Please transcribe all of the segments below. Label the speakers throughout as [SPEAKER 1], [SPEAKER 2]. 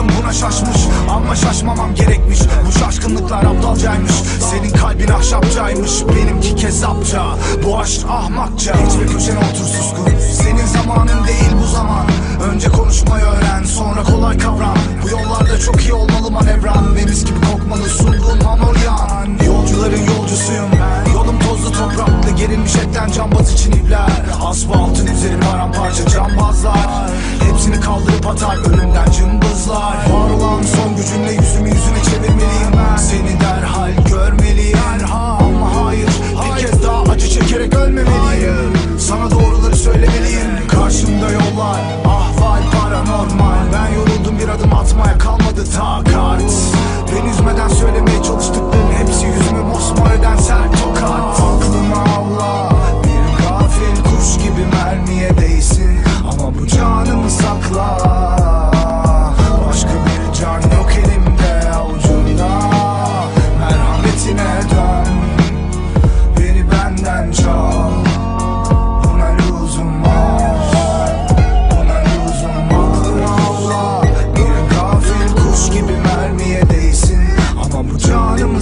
[SPEAKER 1] Aklım buna şaşmış Ama şaşmamam gerekmiş. Bu şaşkınlıklar aptalcaymış. Senin kalbin ahşapcaymış Benimki kezapça. Bu aşk ahmakça. Ve köşene otur suskun Senin zamanın değil bu zaman. Önce konuşmayı öğren Sonra kolay kavram Bu yollarda çok iyi olmalı manevran. Deniz gibi kokmalı mamulyan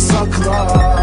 [SPEAKER 1] sakla